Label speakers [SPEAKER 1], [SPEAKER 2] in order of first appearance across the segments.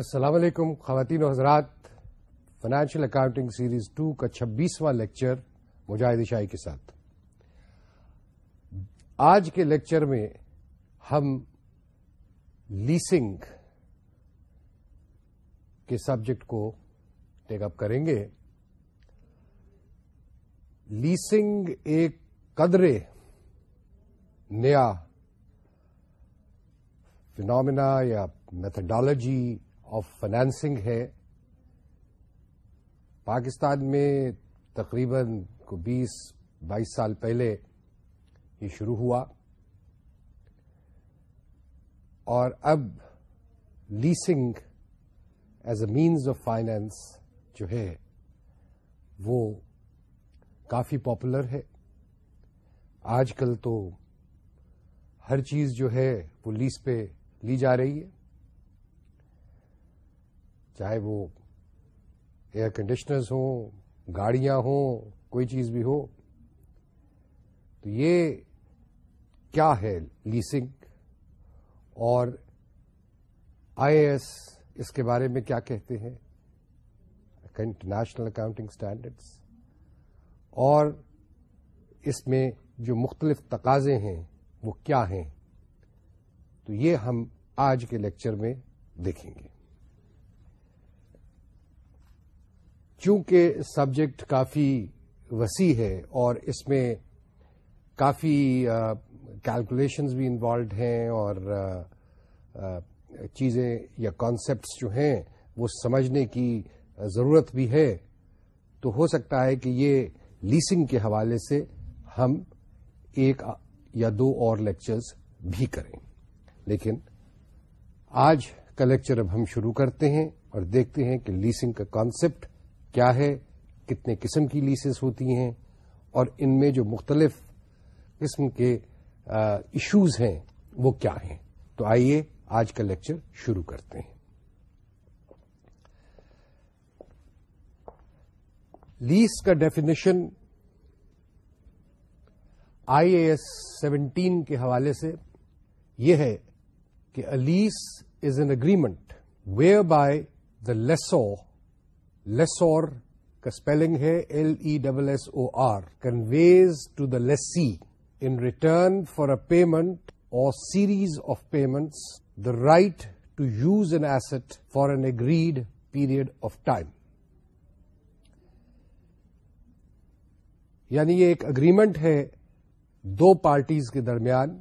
[SPEAKER 1] السلام علیکم خواتین و حضرات فائنینشیل اکاؤنٹنگ سیریز ٹو کا چھبیسواں لیکچر مجاہد شاہی کے ساتھ آج کے لیکچر میں ہم لیسنگ کے سبجیکٹ کو ٹیک اپ کریں گے لیسنگ ایک قدرے نیا فینامنا یا میتھڈالوجی آف فائنسنگ ہے پاکستان میں تقریباً کو بیس بائیس سال پہلے یہ شروع ہوا اور اب leasing as a means of finance جو ہے وہ کافی پاپولر ہے آج کل تو ہر چیز جو ہے وہ لیس پہ لی جا رہی ہے چاہے وہ ایئر کنڈیشنرز ہوں گاڑیاں ہوں کوئی چیز بھی ہو تو یہ کیا ہے لیسنگ اور آئی اے ایس اس کے بارے میں کیا کہتے ہیں انٹرنیشنل اکاؤنٹنگ اسٹینڈرڈس اور اس میں جو مختلف تقاضے ہیں وہ کیا ہیں تو یہ ہم آج کے لیکچر میں دیکھیں گے چونکہ سبجیکٹ کافی وسیع ہے اور اس میں کافی کیلکولیشنز بھی انوالوڈ ہیں اور چیزیں یا کانسیپٹس جو ہیں وہ سمجھنے کی ضرورت بھی ہے تو ہو سکتا ہے کہ یہ لیسنگ کے حوالے سے ہم ایک یا دو اور لیکچرز بھی کریں لیکن آج کا لیکچر اب ہم شروع کرتے ہیں اور دیکھتے ہیں کہ لیسنگ کا کانسیپٹ کیا ہے کتنے قسم کی لیسز ہوتی ہیں اور ان میں جو مختلف قسم کے ایشوز ہیں وہ کیا ہیں تو آئیے آج کا لیکچر شروع کرتے ہیں لیس کا definition I A S seventeen کے حوالے سے یہ ہے کہ lease is an agreement whereby the lessor lessor کا اسپیلنگ ہے L E double S O R conveys to the lessee in return for a payment or series of payments the right to use an asset for an agreed period of time یعنی یہ ایک agreement ہے دو parties کے درمیان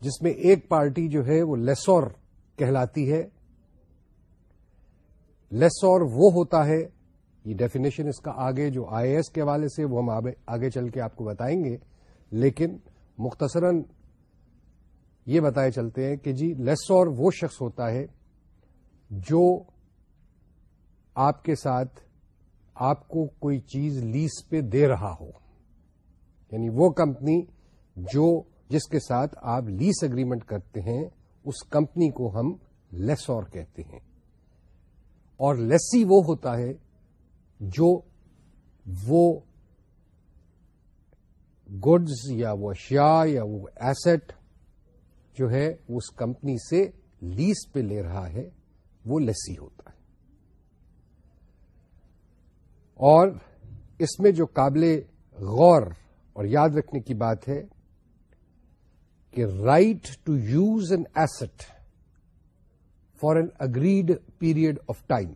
[SPEAKER 1] جس میں ایک party جو ہے وہ لیسور کہلاتی ہے لیسور وہ ہوتا ہے یہ ڈیفینیشن اس کا آگے جو آئی ایس کے حوالے سے وہ ہم آگے چل کے آپ کو بتائیں گے لیکن مختصراً یہ بتائے چلتے ہیں کہ جی لیس اور وہ شخص ہوتا ہے جو آپ کے ساتھ آپ کو کوئی چیز لیس پہ دے رہا ہو یعنی وہ کمپنی جو جس کے ساتھ آپ لیس اگریمنٹ کرتے ہیں اس کمپنی کو ہم لیس اور کہتے ہیں اور لیسی وہ ہوتا ہے جو وہ گڈز یا وہ اشیا یا وہ ایسٹ جو ہے اس کمپنی سے لیس پہ لے رہا ہے وہ لیسی ہوتا ہے اور اس میں جو قابل غور اور یاد رکھنے کی بات ہے کہ right to use an asset for an agreed period of time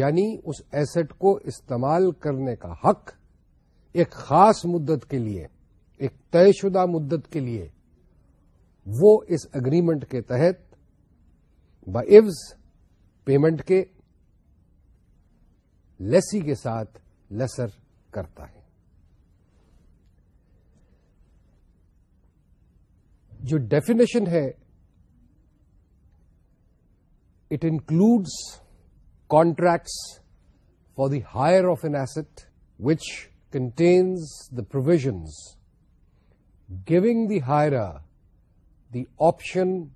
[SPEAKER 1] یعنی اس ایسٹ کو استعمال کرنے کا حق ایک خاص مدت کے لیے ایک طے شدہ مدت کے لیے وہ اس اگریمنٹ کے تحت و پیمنٹ کے لیسی کے ساتھ لسر کرتا ہے جو ڈیفینیشن ہے It includes contracts for the hire of an asset, which contains the provisions giving the hirer the option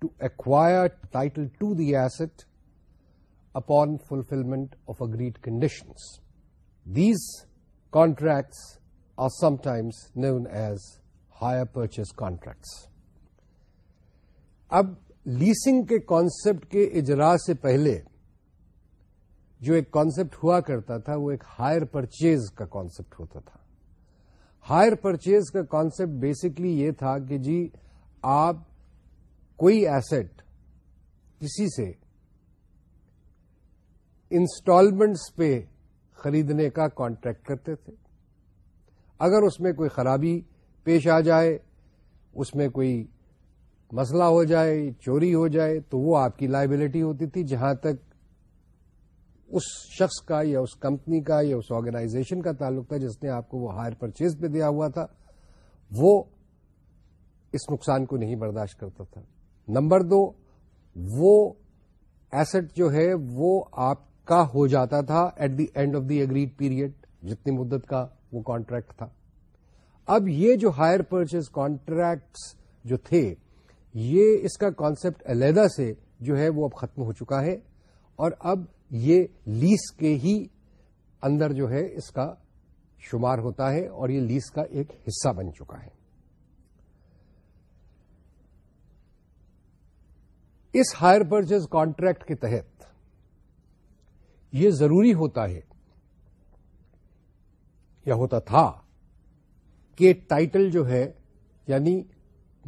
[SPEAKER 1] to acquire title to the asset upon fulfillment of agreed conditions. These contracts are sometimes known as hire purchase contracts. Ab leasing کے concept کے اجرا سے پہلے جو ایک concept ہوا کرتا تھا وہ ایک ہائر پرچیز کا کانسیپٹ ہوتا تھا ہائر پرچیز کا کانسیپٹ بیسکلی یہ تھا کہ جی آپ کوئی ایسٹ کسی سے انسٹالمنٹس پہ خریدنے کا کانٹریکٹ کرتے تھے اگر اس میں کوئی خرابی پیش آ جائے اس میں کوئی مسئلہ ہو جائے چوری ہو جائے تو وہ آپ کی لائبلٹی ہوتی تھی جہاں تک اس شخص کا یا اس کمپنی کا یا اس آرگنائزیشن کا تعلق تھا جس نے آپ کو وہ ہائر پرچیز پہ دیا ہوا تھا وہ اس نقصان کو نہیں برداشت کرتا تھا نمبر دو وہ ایسٹ جو ہے وہ آپ کا ہو جاتا تھا at the end of the agreed period جتنی مدت کا وہ کانٹریکٹ تھا اب یہ جو ہائر پرچیز کانٹریکٹس جو تھے یہ اس کا کانسیپٹ علیحدہ سے جو ہے وہ اب ختم ہو چکا ہے اور اب یہ لیس کے ہی اندر جو ہے اس کا شمار ہوتا ہے اور یہ لیس کا ایک حصہ بن چکا ہے اس ہائر پرچیز کانٹریکٹ کے تحت یہ ضروری ہوتا ہے یا ہوتا تھا کہ ٹائٹل جو ہے یعنی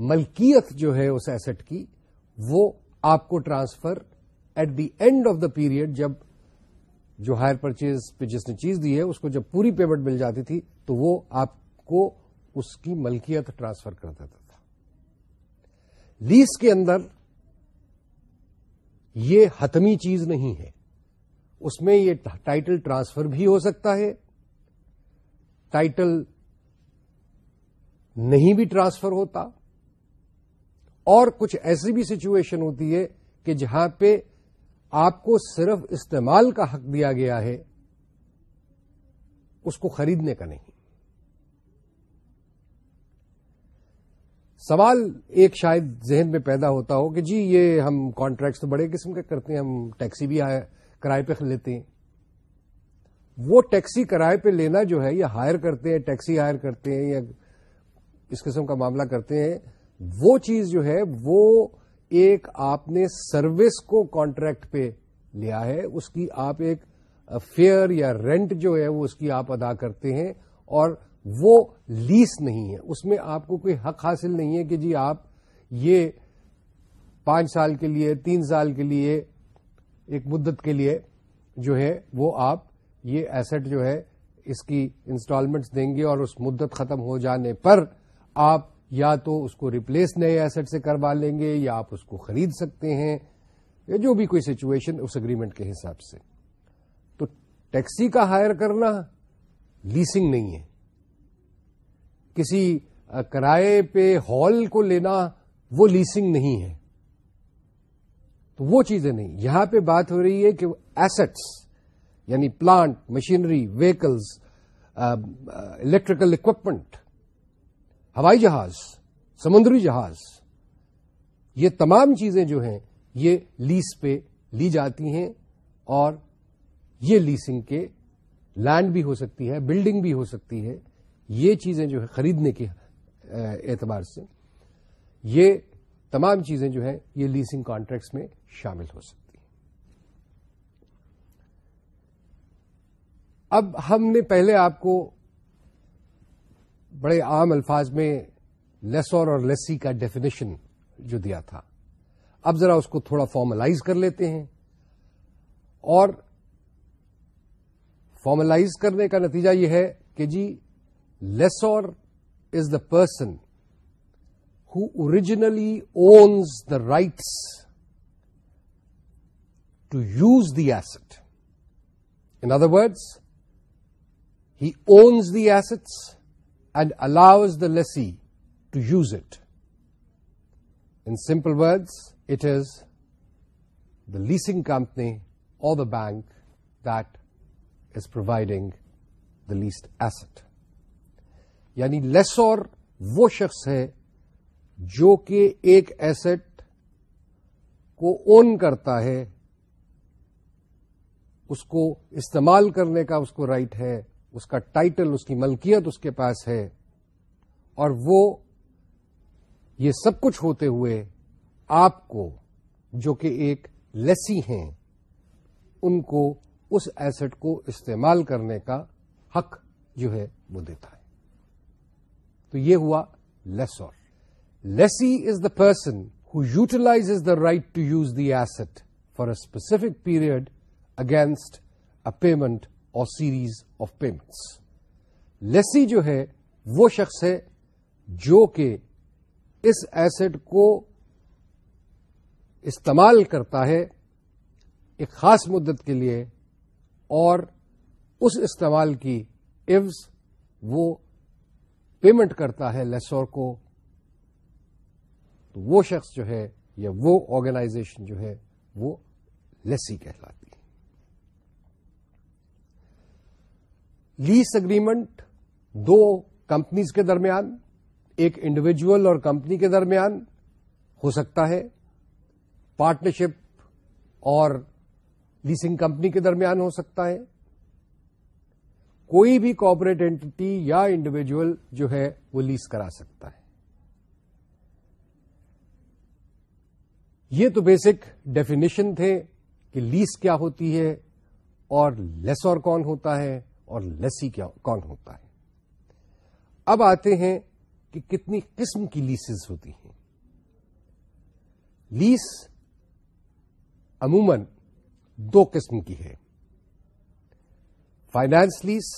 [SPEAKER 1] ملکیت جو ہے اس ایسٹ کی وہ آپ کو transfer at the end of the period جب جو ہائر پرچیز پہ جس نے چیز دی ہے اس کو جب پوری پیمنٹ مل جاتی تھی تو وہ آپ کو اس کی ملکیت ٹرانسفر کر دیتا تھا لیس کے اندر یہ حتمی چیز نہیں ہے اس میں یہ ٹائٹل ٹرانسفر بھی ہو سکتا ہے ٹائٹل نہیں بھی ٹرانسفر ہوتا اور کچھ ایسی بھی سچویشن ہوتی ہے کہ جہاں پہ آپ کو صرف استعمال کا حق دیا گیا ہے اس کو خریدنے کا نہیں سوال ایک شاید ذہن میں پیدا ہوتا ہو کہ جی یہ ہم کانٹریکٹس تو بڑے قسم کے کرتے ہیں ہم ٹیکسی بھی کرائے پہ لیتے ہیں وہ ٹیکسی کرائے پہ لینا جو ہے یا ہائر کرتے ہیں ٹیکسی ہائر کرتے ہیں یا اس قسم کا معاملہ کرتے ہیں وہ چیز جو ہے وہ ایک آپ نے سروس کو کانٹریکٹ پہ لیا ہے اس کی آپ ایک فیئر یا رینٹ جو ہے وہ اس کی آپ ادا کرتے ہیں اور وہ لیس نہیں ہے اس میں آپ کو کوئی حق حاصل نہیں ہے کہ جی آپ یہ پانچ سال کے لیے تین سال کے لیے ایک مدت کے لیے جو ہے وہ آپ یہ ایسٹ جو ہے اس کی انسٹالمنٹس دیں گے اور اس مدت ختم ہو جانے پر آپ یا تو اس کو ریپلیس نئے ایسٹ سے کروا لیں گے یا آپ اس کو خرید سکتے ہیں یا جو بھی کوئی سچویشن اس اگریمنٹ کے حساب سے تو ٹیکسی کا ہائر کرنا لیسنگ نہیں ہے کسی کرائے پہ ہال کو لینا وہ لیسنگ نہیں ہے تو وہ چیزیں نہیں یہاں پہ بات ہو رہی ہے کہ ایسٹس یعنی plant machinery vehicles electrical equipment ہوائی جہاز سمندری جہاز یہ تمام چیزیں جو ہیں یہ لیس پہ لی جاتی ہیں اور یہ لیسنگ کے لینڈ بھی ہو سکتی ہے بلڈنگ بھی ہو سکتی ہے یہ چیزیں جو ہے خریدنے کے اعتبار سے یہ تمام چیزیں جو ہیں یہ لیسنگ کانٹریکٹس میں شامل ہو سکتی ہیں اب ہم نے پہلے آپ کو بڑے عام الفاظ میں لیسور اور لیسی کا ڈیفینیشن جو دیا تھا اب ذرا اس کو تھوڑا فارملائز کر لیتے ہیں اور فارملائز کرنے کا نتیجہ یہ ہے کہ جی lessor is the person originally owns the rights to use the asset in other words he owns the assets and allows the the to to use it in simple it it is the leasing company the the bank that is providing the asset. Asset یعنی lease اور وہ شخص ہے جو کہ ایک asset کو اون کرتا ہے اس کو استعمال کرنے کا اس کو رائٹ ہے اس کا ٹائٹل اس کی ملکیت اس کے پاس ہے اور وہ یہ سب کچھ ہوتے ہوئے آپ کو جو کہ ایک لیسی ہیں ان کو اس ایسٹ کو استعمال کرنے کا حق جو ہے وہ دیتا ہے تو یہ ہوا lease lessee is the person who utilize the right to use the asset for a specific period against a payment or series of payments lessee جو ہے وہ شخص ہے جو کہ اس ایسٹ کو استعمال کرتا ہے ایک خاص مدت کے لیے اور اس استعمال کی عفظ وہ پیمنٹ کرتا ہے لیسور کو تو وہ شخص جو ہے یا وہ آرگنائزیشن جو ہے وہ لیسی کہلاتی لیس اگریمنٹ دو کمپنیز کے درمیان ایک انڈیویجل اور کمپنی کے درمیان ہو سکتا ہے پارٹنرشپ اور لیسنگ کمپنی کے درمیان ہو سکتا ہے کوئی بھی کوپریٹ اینٹی یا انڈیویجل جو ہے وہ لیز کرا سکتا ہے یہ تو بیسک ڈیفینیشن تھے کہ لیس کیا ہوتی ہے اور لیس اور کون ہوتا ہے اور لسی کیا کون ہوتا ہے اب آتے ہیں کہ کتنی قسم کی لیسز ہوتی ہیں لیس عموماً دو قسم کی ہے فائنانس لیس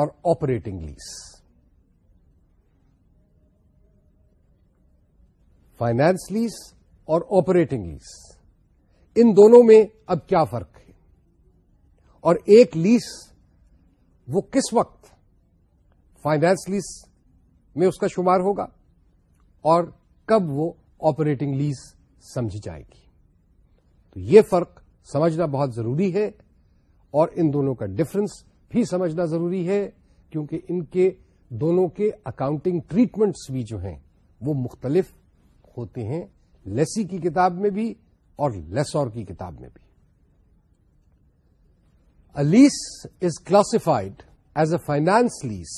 [SPEAKER 1] اور آپریٹنگ لیس فائنانس لیس اور آپریٹنگ لیس ان دونوں میں اب کیا فرق ہے اور ایک لیس وہ کس وقت فائنانس لیز میں اس کا شمار ہوگا اور کب وہ آپریٹنگ لیز سمجھی جائے گی تو یہ فرق سمجھنا بہت ضروری ہے اور ان دونوں کا ڈفرنس بھی سمجھنا ضروری ہے کیونکہ ان کے دونوں کے اکاؤنٹنگ ٹریٹمنٹس بھی جو ہیں وہ مختلف ہوتے ہیں لیسی کی کتاب میں بھی اور لیسور کی کتاب میں بھی lease is classified as a finance lease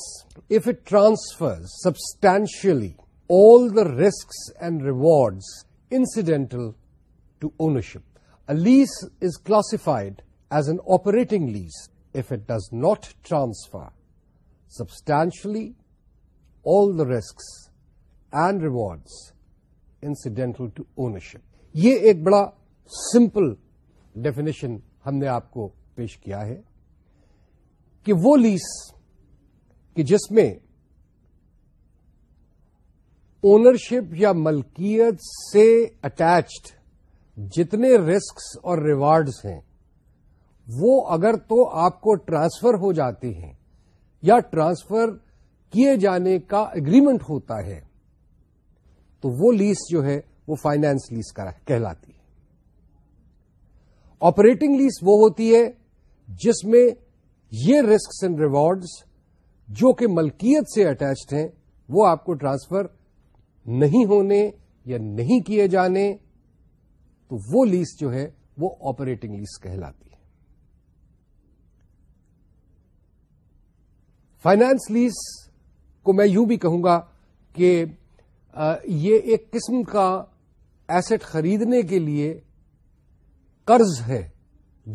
[SPEAKER 1] if it transfer substantially all the risks and rewards incidental to ownership a lease is classified as an operating lease if it does not transfer substantially all the risks and rewards incidental to ownership یہ ایک بڑا simple definition ہم نے آپ کو پیش کیا ہے کہ وہ لیس کہ جس میں اونرشپ یا ملکیت سے اٹیچڈ جتنے رسکس اور ریوارڈز ہیں وہ اگر تو آپ کو ٹرانسفر ہو جاتے ہیں یا ٹرانسفر کیے جانے کا اگریمنٹ ہوتا ہے تو وہ لیس جو ہے وہ فائنانس لیس کہلاتی ہے آپریٹنگ لیس وہ ہوتی ہے جس میں یہ رسکس اینڈ ریوارڈس جو کہ ملکیت سے اٹیچڈ ہیں وہ آپ کو ٹرانسفر نہیں ہونے یا نہیں کیے جانے تو وہ لیس جو ہے وہ آپریٹنگ لیس کہلاتی ہے فائنانس لیز کو میں یوں بھی کہوں گا کہ یہ ایک قسم کا ایسٹ خریدنے کے لیے قرض ہے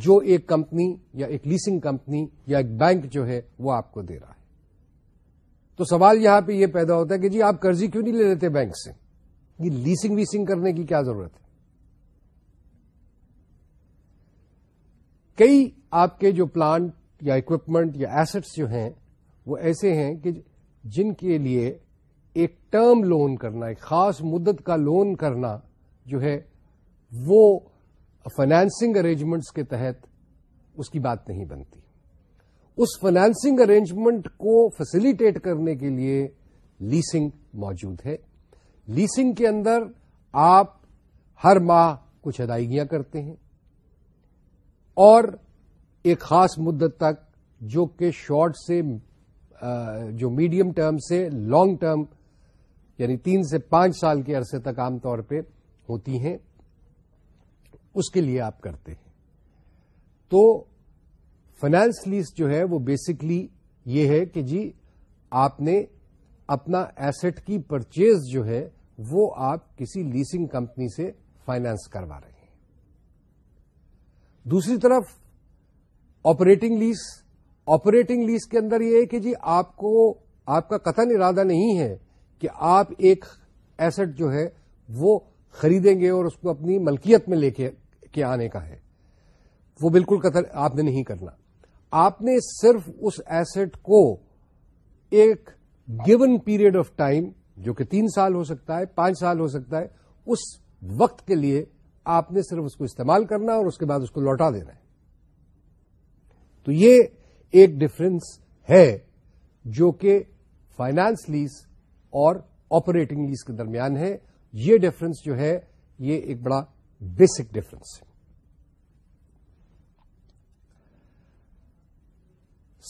[SPEAKER 1] جو ایک کمپنی یا ایک لیسنگ کمپنی یا ایک بینک جو ہے وہ آپ کو دے رہا ہے تو سوال یہاں پہ یہ پیدا ہوتا ہے کہ جی آپ قرضی کیوں نہیں لے لیتے بینک سے یہ لیسنگ ویسنگ کرنے کی کیا ضرورت ہے کئی آپ کے جو پلانٹ یا اکوپمنٹ یا ایسٹس جو ہیں وہ ایسے ہیں کہ جن کے لیے ایک ٹرم لون کرنا ایک خاص مدت کا لون کرنا جو ہے وہ فائنانسنگ ارینجمنٹس کے تحت اس کی بات نہیں بنتی اس فائنانسنگ ارینجمنٹ کو فیسلٹیٹ کرنے کے لیے لیسنگ موجود ہے لیسنگ کے اندر آپ ہر ماہ کچھ ادائیگیاں کرتے ہیں اور ایک خاص مدت تک جو کہ شارٹ سے جو میڈیم ٹرم سے لانگ ٹرم یعنی تین سے پانچ سال کے عرصے تک عام طور پہ ہوتی ہیں اس کے لیے آپ کرتے ہیں تو فائنانس لیز جو ہے وہ بیسکلی یہ ہے کہ جی آپ نے اپنا ایسٹ کی پرچیز جو ہے وہ آپ کسی لیسنگ کمپنی سے فائنانس کروا رہے ہیں دوسری طرف آپریٹنگ لیز آپریٹنگ لیس کے اندر یہ ہے کہ جی آپ کو آپ کا قطن ارادہ نہیں ہے کہ آپ ایک ایسٹ جو ہے وہ خریدیں گے اور اس کو اپنی ملکیت میں لے کے کے آنے کا ہے وہ بالکل قتل آپ نے نہیں کرنا آپ نے صرف اس ایسٹ کو ایک گیون پیریڈ آف ٹائم جو کہ تین سال ہو سکتا ہے پانچ سال ہو سکتا ہے اس وقت کے لیے آپ نے صرف اس کو استعمال کرنا اور اس کے بعد اس کو لوٹا دینا ہے تو یہ ایک ڈفرنس ہے جو کہ فائنانس لیز اور آپریٹنگ لیز کے درمیان ہے یہ ڈفرنس جو ہے یہ ایک بڑا بیسک ڈفرنس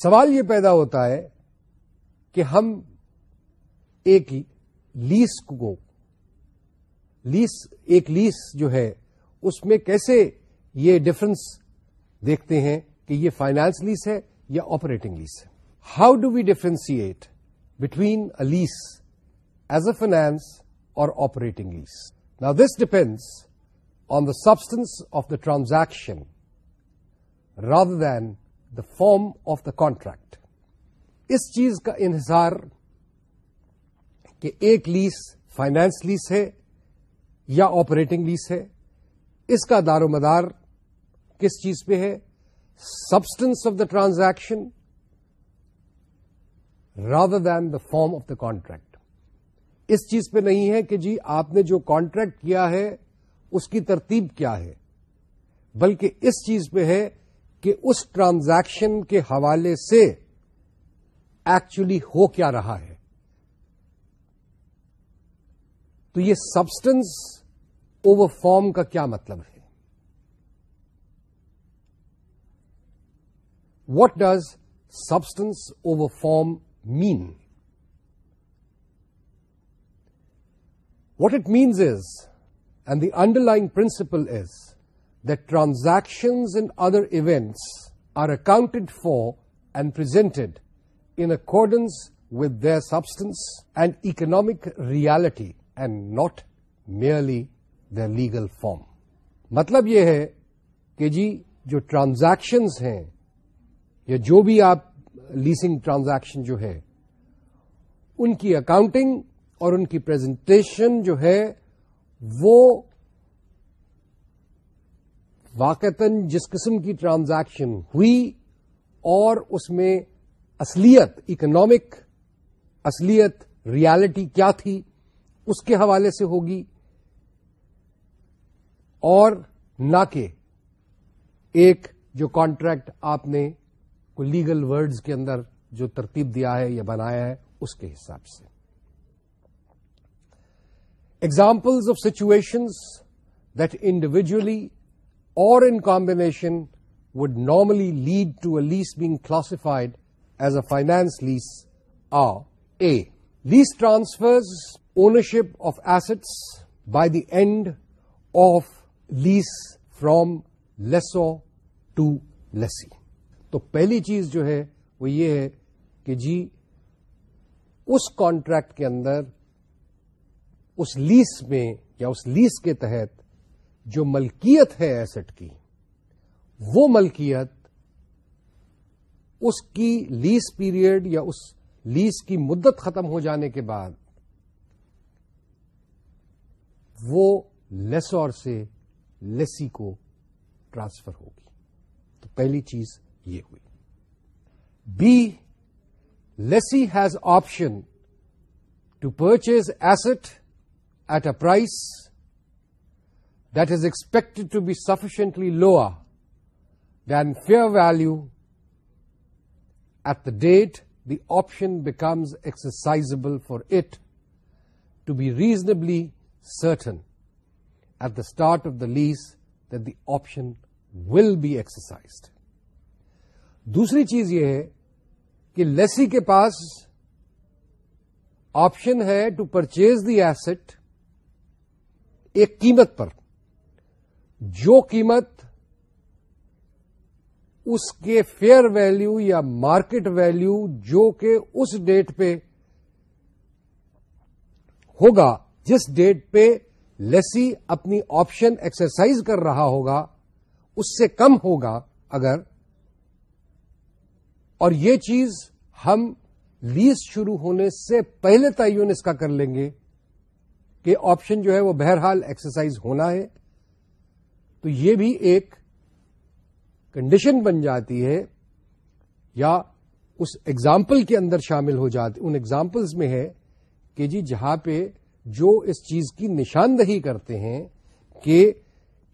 [SPEAKER 1] سوال یہ پیدا ہوتا ہے کہ ہم ایک لیس کو لیس ایک لیس جو ہے اس میں کیسے یہ ڈفرنس دیکھتے ہیں کہ یہ فائنانس لیس ہے یا آپریٹنگ لیس ہے how do we differentiate between a lease as a finance or operating lease نا this depends the substance of the transaction rather than the form of the contract اس چیز کا انحصار کہ ایک لیس finance لیس ہے یا آپریٹنگ لیس ہے اس کا دار و مدار کس چیز پہ ہے substance of the transaction rather than the form of the contract اس چیز پہ نہیں ہے کہ جی آپ نے جو کانٹریکٹ کیا ہے اس کی ترتیب کیا ہے بلکہ اس چیز پہ ہے کہ اس ٹرانزیکشن کے حوالے سے ایکچولی ہو کیا رہا ہے تو یہ سبسٹنس اوور فارم کا کیا مطلب ہے what does substance over form mean what it means is and the underlying principle is the transactions and other events are account for and presented in accordance with their substance and economic reality and not merely the legal form مطلب یہ ہے کہ جی جو transactions ہیں یا جو بھی آپ لیسنگ ٹرانزیکشن جو ہے ان کی اکاؤنٹنگ اور ان کی پرزنٹیشن جو ہے وہ واقعتاً جس قسم کی ٹرانزیکشن ہوئی اور اس میں اصلیت اکنامک اصلیت ریالٹی کیا تھی اس کے حوالے سے ہوگی اور نہ کہ ایک جو کانٹریکٹ آپ نے لیگل ورڈز کے اندر جو ترتیب دیا ہے یا بنایا ہے اس کے حساب سے examples of situations that individually or in combination would normally lead to a lease classified as a finance lease transfers ownership of assets by the end of lease from lessor to lessee تو پہلی چیز جو ہے وہ یہ ہے کہ جی اس کانٹریکٹ کے اندر اس لیس میں یا اس لیس کے تحت جو ملکیت ہے ایسٹ کی وہ ملکیت اس کی لیس پیریڈ یا اس لیس کی مدت ختم ہو جانے کے بعد وہ لیس اور سے لیسی کو ٹرانسفر ہوگی تو پہلی چیز یہ ہوئی B lessee has option to purchase asset at a is that is be to be than fair value fair value at the date the option becomes exercisable for be to be reasonably certain at the start of the the option will be exercised. دوسری چیز یہ ہے کہ lessee کے پاس option ہے to purchase the asset ایک قیمت پر جو قیمت اس کے فیئر ویلیو یا مارکیٹ ویلیو جو کہ اس ڈیٹ پہ ہوگا جس ڈیٹ پہ لیسی اپنی آپشن ایکسرسائز کر رہا ہوگا اس سے کم ہوگا اگر اور یہ چیز ہم لیز شروع ہونے سے پہلے تعین اس کا کر لیں گے کہ آپشن جو ہے وہ بہرحال ایکسرسائز ہونا ہے تو یہ بھی ایک کنڈیشن بن جاتی ہے یا اس ایگزامپل کے اندر شامل ہو جاتی ان ایگزامپلز میں ہے کہ جی جہاں پہ جو اس چیز کی نشاندہی کرتے ہیں کہ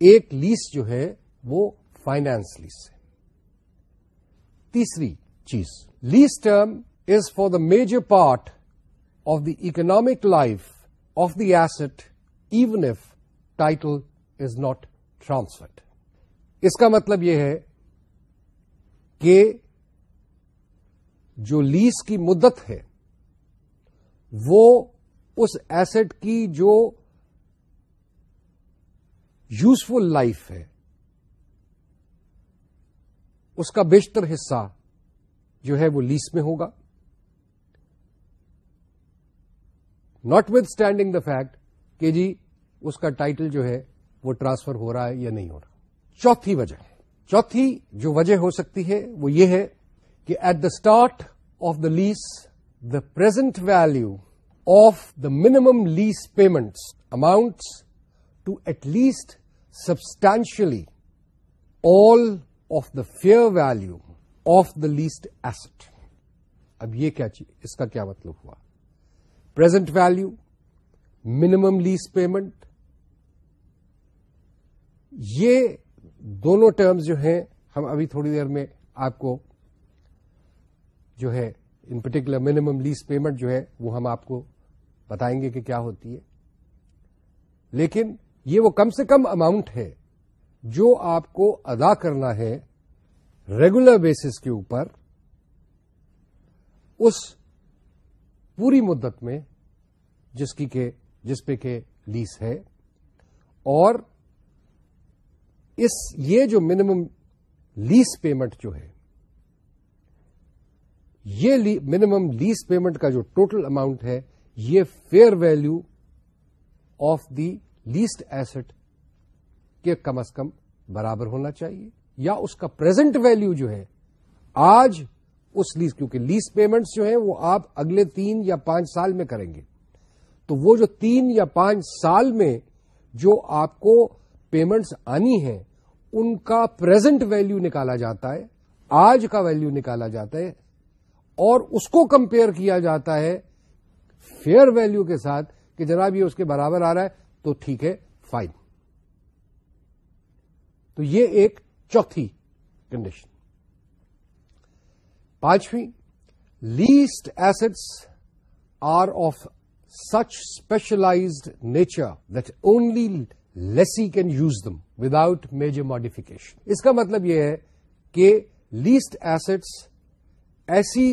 [SPEAKER 1] ایک لیس جو ہے وہ فائنانس لیس ہے تیسری چیز lease term is for the major part of the economic life of the asset even if title is not transferred اس کا مطلب یہ ہے کہ جو لیس کی مدت ہے وہ اس ایسٹ کی جو یوزفل لائف ہے اس کا بیشتر حصہ جو ہے وہ لیس میں ہوگا notwithstanding the fact کہ جی اس کا ٹائٹل جو ہے وہ ٹرانسفر ہو رہا ہے یا نہیں ہو رہا چوتھی وجہ چوتھی جو وجہ ہو سکتی ہے وہ یہ ہے کہ at the start of the lease the present value of the minimum lease payments amounts to at least substantially all of the fair value of the leased asset اب یہ کیا چیز اس کا کیا مطلب ہوا present value minimum lease payment یہ دونوں ٹرمز جو ہیں ہم ابھی تھوڑی دیر میں آپ کو جو ہے in particular minimum lease payment جو ہے وہ ہم آپ کو بتائیں گے کہ کیا ہوتی ہے لیکن یہ وہ کم سے کم اماؤنٹ ہے جو آپ کو ادا کرنا ہے ریگولر بیسس کے اوپر اس پوری مدت میں جس کی کہ جس پہ کہ لیس ہے اور اس یہ جو منیمم لیس پیمنٹ جو ہے یہ منیمم لیس پیمنٹ کا جو ٹوٹل اماؤنٹ ہے یہ fair value of the leased asset کے کم از کم برابر ہونا چاہیے یا اس کا پرزینٹ ویلو جو ہے آج اس کیونکہ لیس پیمنٹس جو ہیں وہ آپ اگلے تین یا پانچ سال میں کریں گے تو وہ جو تین یا پانچ سال میں جو آپ کو پیمنٹس آنی ہے ان کا پرزینٹ ویلو نکالا جاتا ہے آج کا ویلو نکالا جاتا ہے اور اس کو کمپیئر کیا جاتا ہے فیئر ویلو کے ساتھ کہ جناب یہ اس کے برابر آ رہا ہے تو ٹھیک ہے فائن تو یہ ایک چوتھی کنڈیشن پانچویں leased assets are of such specialized nature that only lessee can use them without major modification اس کا مطلب یہ ہے کہ لیسڈ ایسٹس ایسی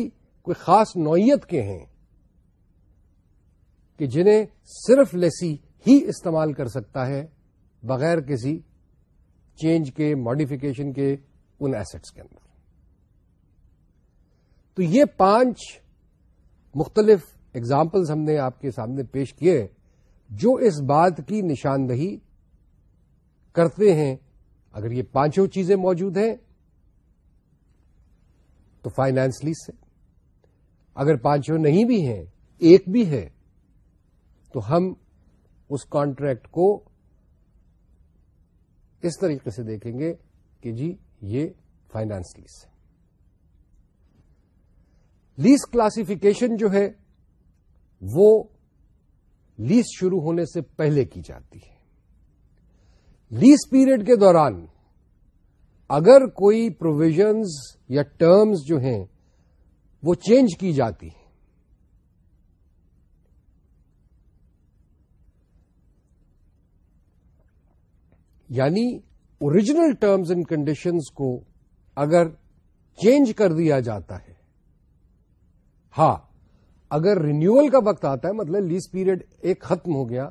[SPEAKER 1] کوئی خاص نوعیت کے ہیں کہ جنہیں صرف لیسی ہی استعمال کر سکتا ہے بغیر کسی چینج کے ماڈیفکیشن کے ان ایسٹس کے اندر تو یہ پانچ مختلف ایگزامپلز ہم نے آپ کے سامنے پیش کیے جو اس بات کی نشاندہی کرتے ہیں اگر یہ پانچوں چیزیں موجود ہیں تو فائنانس لیس ہے اگر پانچوں نہیں بھی ہیں ایک بھی ہے تو ہم اس کانٹریکٹ کو اس طریقے سے دیکھیں گے کہ جی یہ فائنانس لیس ہے لیس کلاسیفیکیشن جو ہے وہ لیز شروع ہونے سے پہلے کی جاتی ہے لیس پیریڈ کے دوران اگر کوئی پروویژنز یا ٹرمز جو ہیں وہ چینج کی جاتی ہیں یعنی اوریجنل ٹرمز اینڈ کنڈیشنز کو اگر چینج کر دیا جاتا ہے ہاں اگر رینیول کا وقت آتا ہے مطلب لیز پیریڈ ایک ختم ہو گیا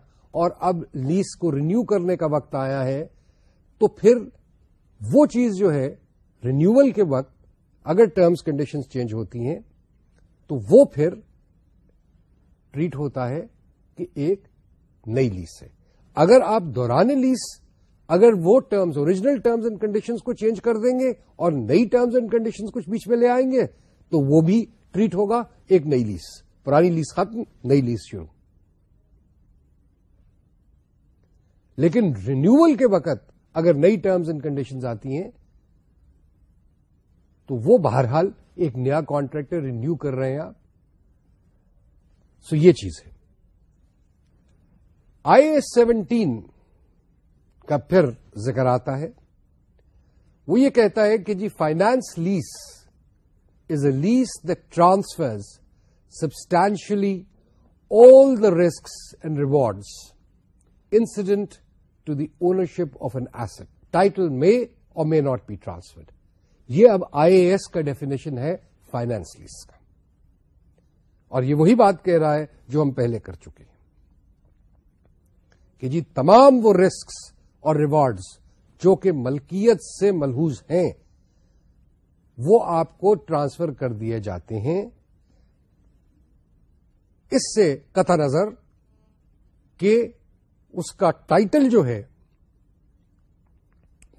[SPEAKER 1] اور اب لیس کو رینیو کرنے کا وقت آیا ہے تو پھر وہ چیز جو ہے رینیول کے وقت اگر ٹرمز کنڈیشن چینج ہوتی ہیں تو وہ پھر ٹریٹ ہوتا ہے کہ ایک نئی لیس ہے اگر آپ دوران لیس اگر وہ terms original terms and conditions کو چینج کر دیں گے اور نئی ٹرمز اینڈ کنڈیشن کچھ بیچ میں لے آئیں گے تو وہ بھی ٹریٹ ہوگا ایک نئی لیز پرانی لیز ختم نئی لیز شروع لیکن رینیول کے وقت اگر نئی ٹرمز اینڈ کنڈیشنز آتی ہیں تو وہ بہرحال ایک نیا کانٹریکٹر رینیو کر رہے ہیں آپ سو یہ چیز ہے آئی ایس سیونٹین کا پھر ذکر آتا ہے وہ یہ کہتا ہے کہ جی finance lease is a lease the transfers substantially all the risks and rewards incident to the ownership of an asset. Title may or may not be transferred یہ اب آئی اے کا ڈیفینیشن ہے فائنینس کا اور یہ وہی بات کہہ رہا ہے جو ہم پہلے کر چکے ہیں کہ جی تمام وہ رسکس اور ریوارڈز جو کہ ملکیت سے ملحوظ ہیں وہ آپ کو ٹرانسفر کر دیے جاتے ہیں اس سے قطع نظر کہ اس کا ٹائٹل جو ہے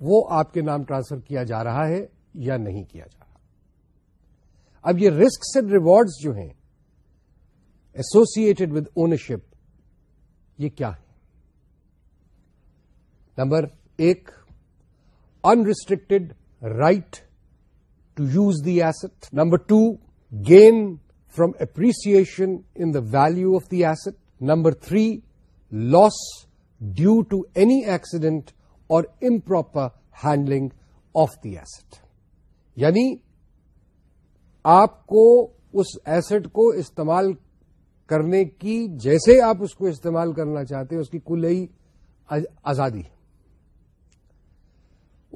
[SPEAKER 1] وہ آپ کے نام ٹرانسفر کیا جا رہا ہے یا نہیں کیا جا رہا اب یہ رسک اینڈ ریوارڈز جو ہیں ایسوسیٹڈ ود اونرشپ یہ کیا ہے نمبر ایک unrestricted right to use the asset number two gain from appreciation in the value of the asset number three loss due to accident or improper handling of the asset یعنی آپ کو اس asset کو استعمال کرنے کی جیسے آپ اس کو استعمال کرنا چاہتے ہیں اس کی کلئی آزادی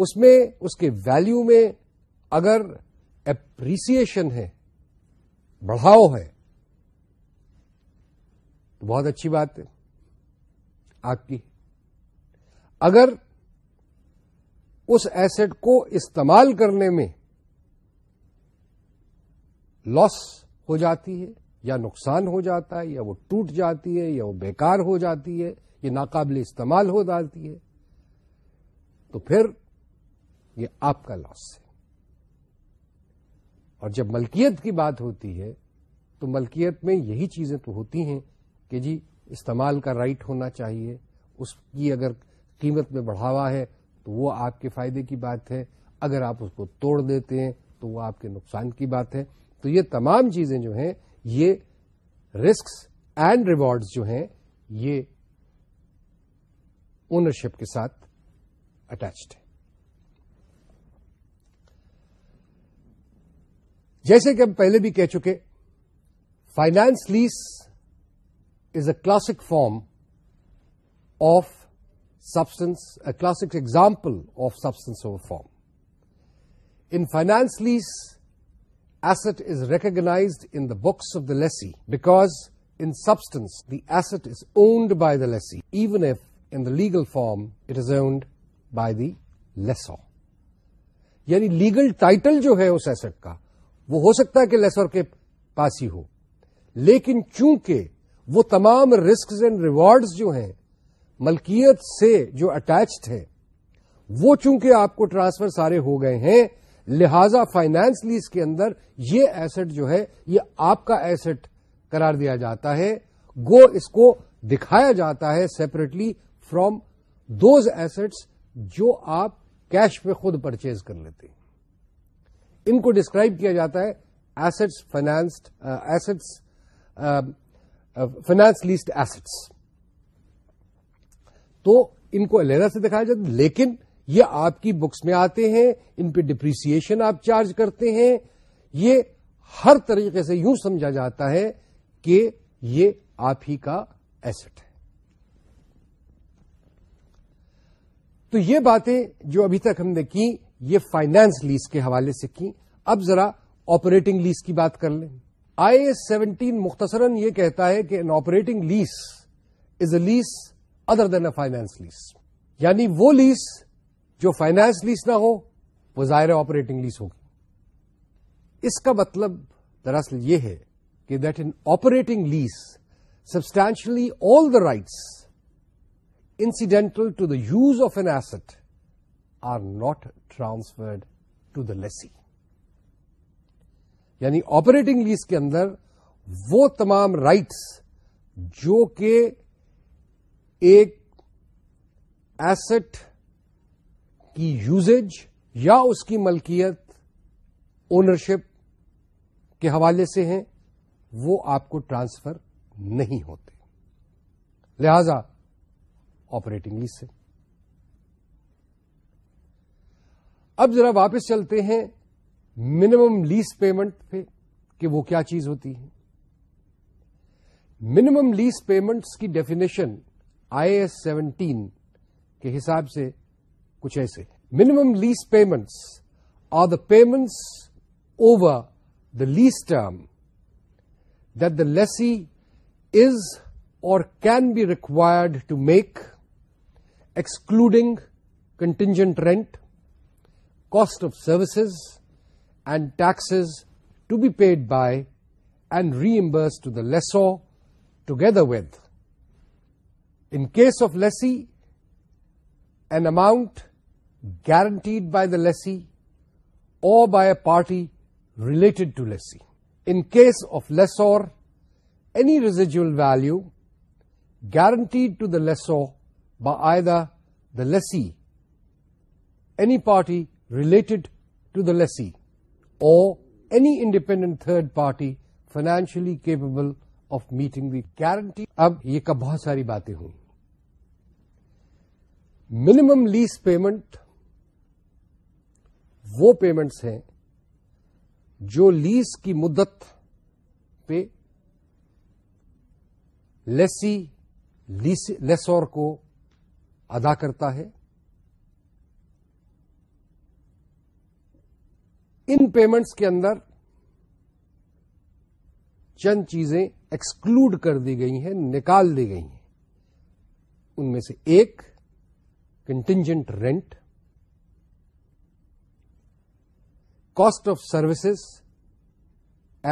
[SPEAKER 1] اس میں اس کے ویلیو میں اگر اپریسیشن ہے بڑھاؤ ہے تو بہت اچھی بات ہے آپ کی اگر اس ایسٹ کو استعمال کرنے میں لاس ہو جاتی ہے یا نقصان ہو جاتا ہے یا وہ ٹوٹ جاتی ہے یا وہ بیکار ہو جاتی ہے یا ناقابل استعمال ہو جاتی ہے تو پھر یہ آپ کا لاس ہے اور جب ملکیت کی بات ہوتی ہے تو ملکیت میں یہی چیزیں تو ہوتی ہیں کہ جی استعمال کا رائٹ ہونا چاہیے اس کی اگر قیمت میں بڑھاوا ہے تو وہ آپ کے فائدے کی بات ہے اگر آپ اس کو توڑ دیتے ہیں تو وہ آپ کے نقصان کی بات ہے تو یہ تمام چیزیں جو ہیں یہ رسکس اینڈ ریوارڈز جو ہیں یہ اونرشپ کے ساتھ اٹیچڈ ہے جیسے کہ ہم پہلے بھی کہہ چکے finance lease is a classic form of substance classic example of substance form in finance lease asset is recognized in the books of the lessee because in substance the asset is owned by the lessee even if in the legal form it is owned by the lessor یعنی legal title جو ہے اس asset کا وہ ہو سکتا ہے کہ lesser کے پاس ہی ہو لیکن چونکہ وہ تمام رسک اینڈ ریوارڈز جو ہیں ملکیت سے جو اٹیچڈ ہے وہ چونکہ آپ کو ٹرانسفر سارے ہو گئے ہیں لہذا فائنانس لیز کے اندر یہ ایسٹ جو ہے یہ آپ کا ایسٹ قرار دیا جاتا ہے گو اس کو دکھایا جاتا ہے سیپریٹلی فرام دوز ایسٹس جو آپ کیش پہ خود پرچیز کر لیتے ہیں ان کو ڈسکرائب کیا جاتا ہے assets financed assets finance leased assets تو ان کو علیحدہ سے دکھایا جاتا لیکن یہ آپ کی بکس میں آتے ہیں ان پہ ڈپریسن آپ چارج کرتے ہیں یہ ہر طریقے سے یوں سمجھا جاتا ہے کہ یہ آپ ہی کا ایسٹ ہے تو یہ باتیں جو ابھی تک ہم نے کی یہ فائنانس لیز کے حوالے سے کی اب ذرا آپریٹنگ لیز کی بات کر لیں آئی ایس سیونٹین مختصراً یہ کہتا ہے کہ an operating lease is a lease other than a finance lease یعنی وہ لیز جو فائنانس لیز نہ ہو وہ ظاہر آپریٹنگ لیز ہوگی اس کا مطلب دراصل یہ ہے کہ that in operating lease substantially all the rights incidental to the use of an asset are not transferred to the lessee یعنی آپریٹنگ لیس کے اندر وہ تمام رائٹس جو کہ ایک ایسٹ کی یوزیج یا اس کی ملکیت اونرشپ کے حوالے سے ہیں وہ آپ کو ٹرانسفر نہیں ہوتے لہذا آپریٹنگ لیس سے اب ذرا واپس چلتے ہیں منیمم لیز پیمنٹ پہ کہ وہ کیا چیز ہوتی ہے منیمم لیز پیمنٹس کی ڈیفینیشن آئی ایس سیونٹین کے حساب سے کچھ ایسے minimum lease payments are the payments over the lease term that the lessee is or can be required to make excluding contingent rent cost of services and taxes to be paid by and reimbursed to the lessor, together with, in case of lessee, an amount guaranteed by the lessee or by a party related to lessee. In case of lessor, any residual value guaranteed to the lessor by either the lessee, any party related the lessee or any independent third party financially capable of meeting with guarantee اب یہ کب بہت ساری باتیں ہوئی minimum lease payment وہ payments ہیں جو لیز کی مدت پہ لیسی لیس اور ادا کرتا ہے ان پیمنٹس کے اندر چند چیزیں ایکسکلوڈ کر دی گئی ہیں نکال دی گئی ہیں ان میں سے ایک contingent rent cost of services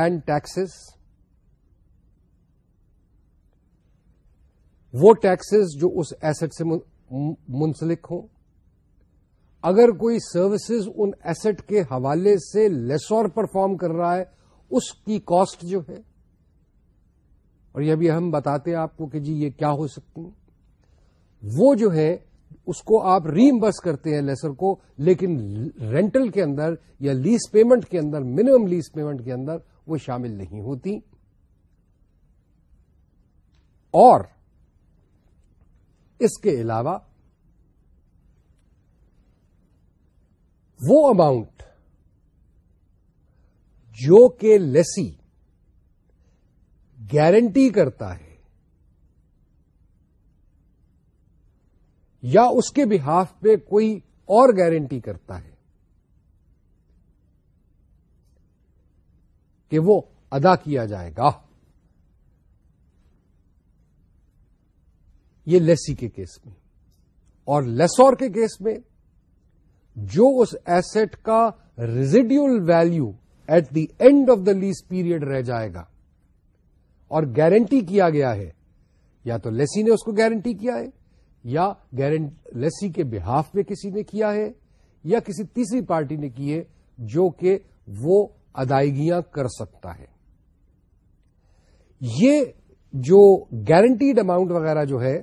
[SPEAKER 1] and taxes وہ ٹیکسز جو اس ایسٹ سے منسلک ہوں اگر کوئی سروسز ان ایسٹ کے حوالے سے لیسور پرفارم کر رہا ہے اس کی کاسٹ جو ہے اور یہ بھی ہم بتاتے ہیں آپ کو کہ جی یہ کیا ہو سکتی وہ جو ہے اس کو آپ ریمبرس کرتے ہیں لیسر کو لیکن رینٹل کے اندر یا لیز پیمنٹ کے اندر منیمم لیز پیمنٹ کے اندر وہ شامل نہیں ہوتی اور اس کے علاوہ وہ اماؤنٹ جو کہ لیسی گارنٹی کرتا ہے یا اس کے بحاف پہ کوئی اور گارنٹی کرتا ہے کہ وہ ادا کیا جائے گا یہ لیسی کے کیس میں اور لیسور کے کیس میں جو اس ایسٹ کا residual value at the end of the lease period رہ جائے گا اور گارنٹی کیا گیا ہے یا تو لیسی نے اس کو گارنٹی کیا ہے یا لیسی کے بہاف پہ کسی نے کیا ہے یا کسی تیسری پارٹی نے کی ہے جو کہ وہ ادائیگیاں کر سکتا ہے یہ جو گارنٹیڈ اماؤنٹ وغیرہ جو ہے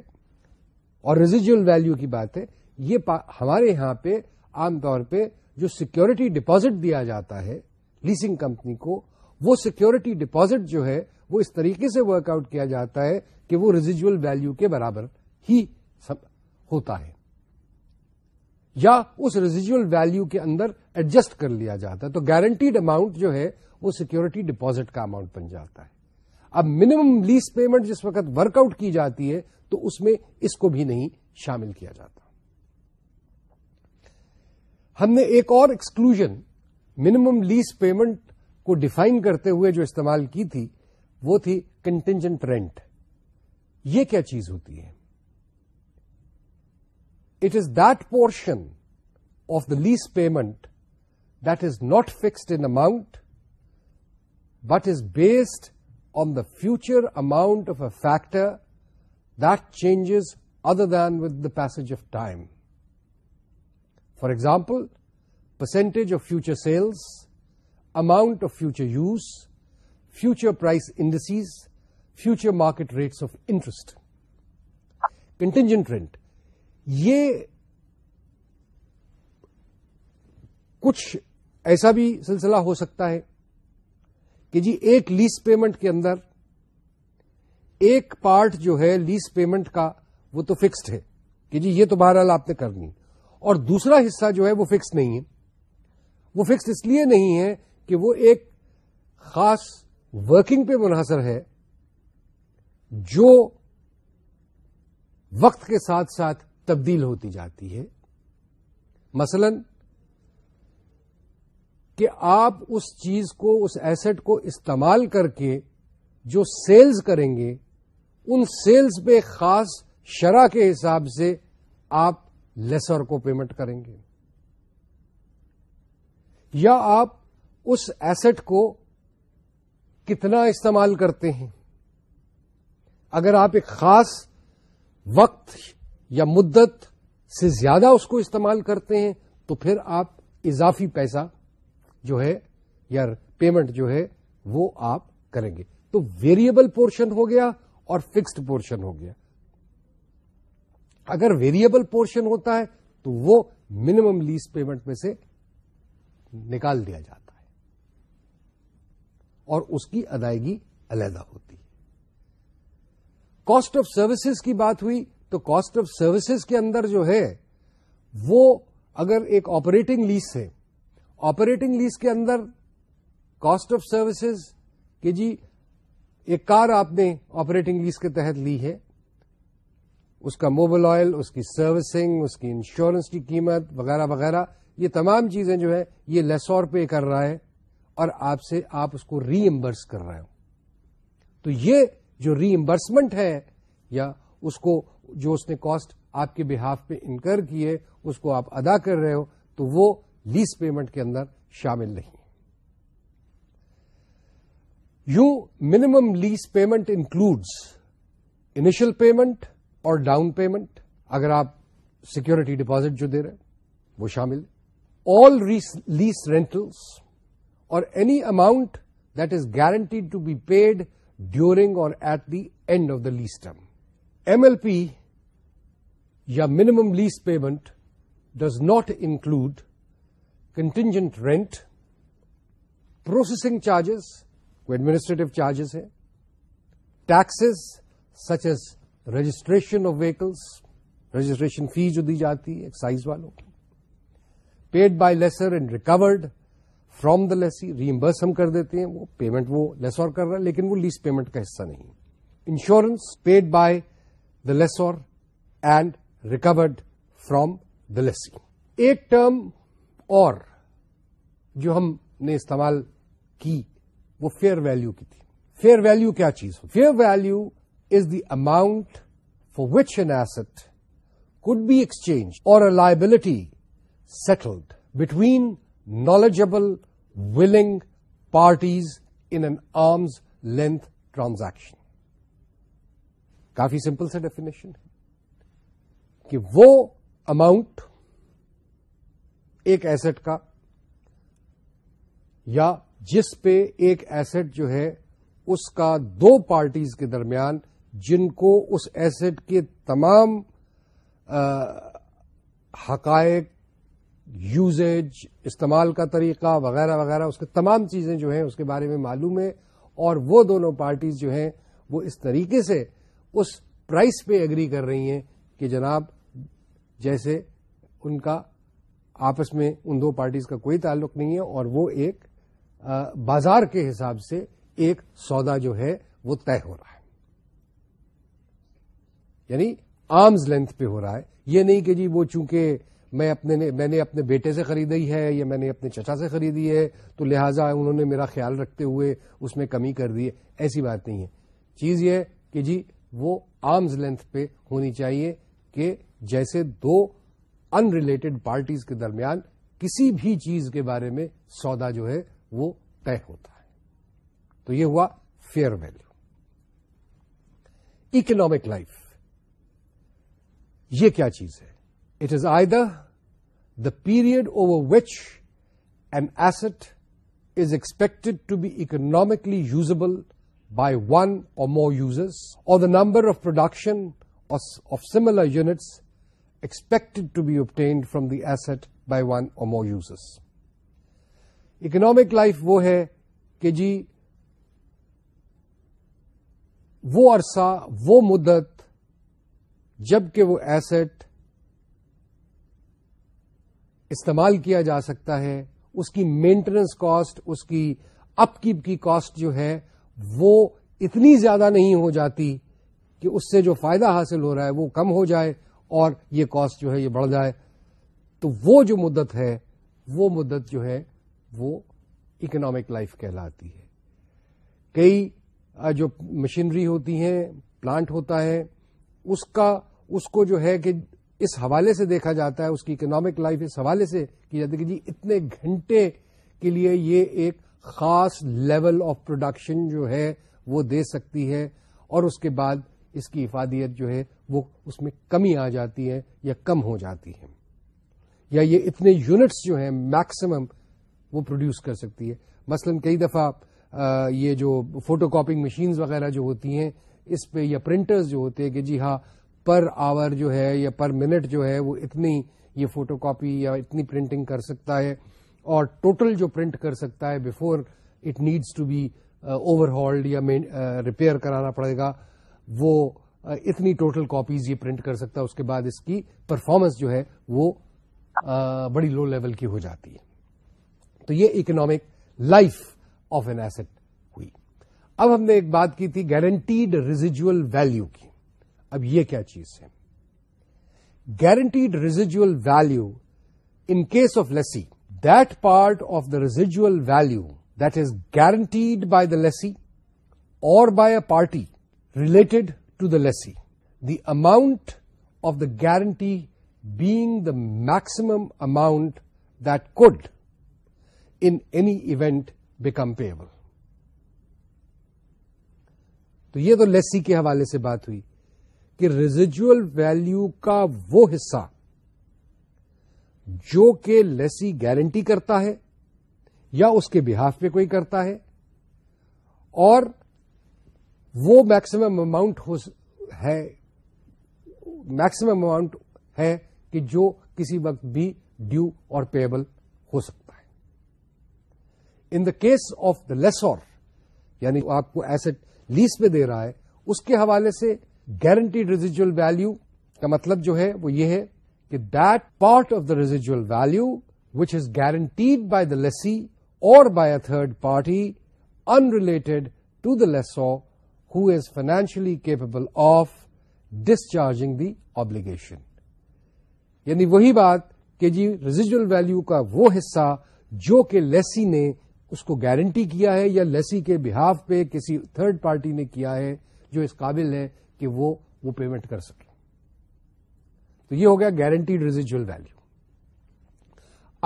[SPEAKER 1] اور ریزیجل ویلو کی بات ہے یہ ہمارے یہاں پہ عام طور پہ جو سیکورٹی ڈپازٹ دیا جاتا ہے لیسنگ کمپنی کو وہ سیکورٹی ڈپازٹ جو ہے وہ اس طریقے سے ورک آؤٹ کیا جاتا ہے کہ وہ ریزیجل ویلو کے برابر ہی ہوتا ہے یا اس ریزیجل ویلو کے اندر ایڈجسٹ کر لیا جاتا ہے تو گارنٹیڈ اماؤنٹ جو ہے وہ سیکورٹی ڈپازٹ کا اماؤنٹ بن جاتا ہے اب منیمم لیز پیمنٹ جس وقت ورک آؤٹ کی جاتی ہے تو اس میں اس کو بھی نہیں شامل کیا جاتا ہم نے ایک اور ایکسکلوژن منیمم لیز پیمنٹ کو ڈیفائن کرتے ہوئے جو استعمال کی تھی وہ تھی کنٹینجنٹ رینٹ یہ کیا چیز ہوتی ہے it is that portion of the lease payment that is not fixed in amount but is based on the future amount of a factor that changes other than with the pace of time for example percentage of future sales amount of future use future price indices future market rates of interest contingent rent یہ کچھ ایسا بھی سلسلہ ہو سکتا ہے کہ جی ایک لیس پیمنٹ کے اندر ایک پارٹ جو ہے لیس پیمنٹ کا وہ تو فکسڈ ہے کہ جی یہ تو بہرحال آپ نے کرنی اور دوسرا حصہ جو ہے وہ فکس نہیں ہے وہ فکس اس لیے نہیں ہے کہ وہ ایک خاص ورکنگ پہ منحصر ہے جو وقت کے ساتھ ساتھ تبدیل ہوتی جاتی ہے مثلا کہ آپ اس چیز کو اس ایسٹ کو استعمال کر کے جو سیلز کریں گے ان سیلز پہ خاص شرح کے حساب سے آپ لیسر کو پیمنٹ کریں گے یا آپ اس ایسٹ کو کتنا استعمال کرتے ہیں اگر آپ ایک خاص وقت یا مدت سے زیادہ اس کو استعمال کرتے ہیں تو پھر آپ اضافی پیسہ جو ہے یا پیمنٹ جو ہے وہ آپ کریں گے تو ویریبل پورشن ہو گیا اور فکسڈ پورشن ہو گیا اگر ویریبل پورشن ہوتا ہے تو وہ منیمم لیز پیمنٹ میں سے نکال دیا جاتا ہے اور اس کی ادائیگی علیحدہ ہوتی ہے کاسٹ آف سروسز کی بات ہوئی تو کاسٹ آف سروسز کے اندر جو ہے وہ اگر ایک آپریٹنگ لیز ہے آپریٹنگ لیز کے اندر کاسٹ آف سروسز کہ جی ایک کار آپ نے آپریٹنگ لیز کے تحت لی ہے اس کا موبل آئل اس کی سروسنگ اس کی انشورنس کی قیمت وغیرہ وغیرہ یہ تمام چیزیں جو ہے یہ لیس اور پے کر رہا ہے اور آپ سے آپ اس کو ری ایمبرس کر رہے ہو تو یہ جو ری ایمبرسمنٹ ہے یا اس کو جو اس نے کاسٹ آپ کے بہاف پہ انکر کیے اس کو آپ ادا کر رہے ہو تو وہ لیز پیمنٹ کے اندر شامل نہیں یوں minimum lease payment includes initial payment اور ڈاؤن پیمنٹ اگر آپ سیکورٹی ڈپازٹ جو دے رہے وہ شامل all lease rentals or any amount that is guaranteed to be paid during or at the end of the lease term M L P یا minimum lease payment does not include contingent rent processing charges charges administrative charges ہیں taxes such as registration of vehicles registration fee جو دی جاتی ہے excise والوں کو paid by lessor and recovered from the lessee reimburse ہم کر دیتے ہیں وہ پیمنٹ وہ لیس اور کر رہا ہے لیکن وہ لیس پیمنٹ کا حصہ نہیں insurance paid by the lessor and recovered from the lessee ایک ٹرم اور جو ہم نے استعمال کی وہ فیئر ویلو کی تھی فیئر ویلو کیا چیز ہو fair value the amount for which an asset could be exchanged or liability settled between knowledgeable willing parties in arm's length transaction coffee simple سے ڈیفینیشن ہے کہ وہ اماؤنٹ ایک ایسٹ کا یا جس پہ ایک ایسٹ جو ہے اس کا دو پارٹیز کے درمیان جن کو اس ایسٹ کے تمام حقائق یوزیج استعمال کا طریقہ وغیرہ وغیرہ اس کے تمام چیزیں جو ہیں اس کے بارے میں معلوم ہے اور وہ دونوں پارٹیز جو ہیں وہ اس طریقے سے اس پرائس پہ اگری کر رہی ہیں کہ جناب جیسے ان کا آپس میں ان دو پارٹیز کا کوئی تعلق نہیں ہے اور وہ ایک بازار کے حساب سے ایک سودا جو ہے وہ طے ہو رہا ہے یعنی آرمز لینتھ پہ ہو رہا ہے یہ نہیں کہ جی وہ چونکہ میں اپنے میں نے اپنے بیٹے سے خریدی ہے یا میں نے اپنے چچا سے خریدی ہے تو لہٰذا انہوں نے میرا خیال رکھتے ہوئے اس میں کمی کر دی ہے ایسی بات نہیں ہے چیز یہ کہ جی وہ آرمز لینتھ پہ ہونی چاہیے کہ جیسے دو ان ریلیٹڈ پارٹیز کے درمیان کسی بھی چیز کے بارے میں سودا جو ہے وہ طے ہوتا ہے تو یہ ہوا فیئر ویلو اکنامک لائف یہ کیا چیز ہے it is I the the period over which an asset is expected to be economically usable by one or more users or the number of production of similar units expected to be obtained from the asset by one or more users economic life وہ ہے کہ جی وہ عرصہ وہ مدت جبکہ وہ asset استعمال کیا جا سکتا ہے اس کی مینٹیننس کاسٹ اس کی اپ کیپ کی کاسٹ جو ہے وہ اتنی زیادہ نہیں ہو جاتی کہ اس سے جو فائدہ حاصل ہو رہا ہے وہ کم ہو جائے اور یہ کاسٹ جو ہے یہ بڑھ جائے تو وہ جو مدت ہے وہ مدت جو ہے وہ اکنامک لائف کہلاتی ہے کئی جو مشینری ہوتی ہیں پلانٹ ہوتا ہے اس کا اس کو جو ہے کہ اس حوالے سے دیکھا جاتا ہے اس کی اکنامک لائف اس حوالے سے کی جاتی ہے کہ جی اتنے گھنٹے کے لیے یہ ایک خاص لیول آف پروڈکشن جو ہے وہ دے سکتی ہے اور اس کے بعد اس کی افادیت جو ہے وہ اس میں کمی آ جاتی ہے یا کم ہو جاتی ہے یا یہ اتنے یونٹس جو ہیں میکسیمم وہ پروڈیوس کر سکتی ہے مثلا کئی دفعہ یہ جو فوٹو کاپنگ مشینز وغیرہ جو ہوتی ہیں اس پہ یا پرنٹرز جو ہوتے ہیں کہ جی ہاں پر آور جو ہے یا پر منٹ جو ہے وہ اتنی یہ فوٹو کاپی یا اتنی پرنٹنگ کر سکتا ہے اور ٹوٹل جو پرنٹ کر سکتا ہے before it needs to be overhauled یا ریپیئر uh, کرانا پڑے گا وہ uh, اتنی ٹوٹل کاپیز یہ پرنٹ کر سکتا ہے اس کے بعد اس کی پرفارمنس جو ہے وہ uh, بڑی لو لیول کی ہو جاتی ہے تو یہ economic life of an asset اب ہم نے ایک بات کی تھی گارنٹیڈ ریزیجل ویلو کی اب یہ کیا چیز ہے guaranteed residual value in case of lessee that part of the residual value that is guaranteed by the lessee or by a party related to the lessee amount of the guarantee being the maximum amount that could in any event become payable تو یہ تو laissez کے حوالے سے بات ہوئی کہ ریزیجل value کا وہ حصہ جو کہ لیسی گارنٹی کرتا ہے یا اس کے بحاف پہ کوئی کرتا ہے اور وہ میکسیمم اماؤنٹ ہے میکسیمم اماؤنٹ ہے کہ جو کسی وقت بھی ڈیو اور پیبل ہو سکتا ہے in the case of the lessor یعنی آپ کو ایسٹ لیس پہ دے رہا ہے اس کے حوالے سے گارنٹیڈ ریزیجل ویلو کا مطلب جو ہے وہ یہ ہے کہ that part of the residual value which is guaranteed by the lessee or by a third party unrelated to the who is financially capable of discharging the obligation یعنی وہی بات کہ جی ریزیجل ویلو کا وہ حصہ جو کہ لیسی نے اس کو گارنٹی کیا ہے یا لیسی کے بہاف پہ کسی تھرڈ پارٹی نے کیا ہے جو اس قابل ہے کہ وہ وہ پیمنٹ کر سکے تو یہ ہو گیا گارنٹیڈ ریزیجل ویلو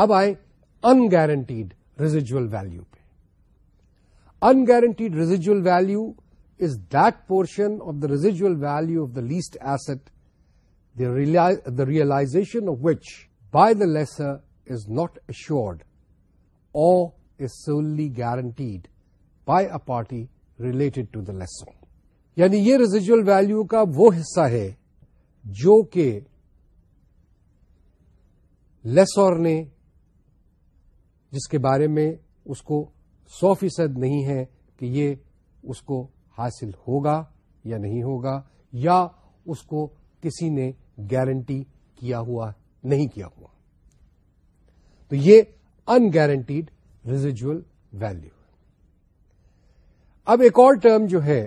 [SPEAKER 1] اب آئے ان گارنٹیڈ ریزیجل ویلو پہ unguaranteed residual value is that portion of the residual value of the leased asset the realization of which by the lessor is not assured or solely guaranteed by a party related to the lessor یعنی یہ ریزیجل value کا وہ حصہ ہے جو کہ لیسور نے جس کے بارے میں اس کو سو فیصد نہیں ہے کہ یہ اس کو حاصل ہوگا یا نہیں ہوگا یا اس کو کسی نے گارنٹی کیا ہوا نہیں کیا ہوا تو یہ ان گارنٹیڈ ریزیجل ویلو اب ایک اور ٹرم جو ہے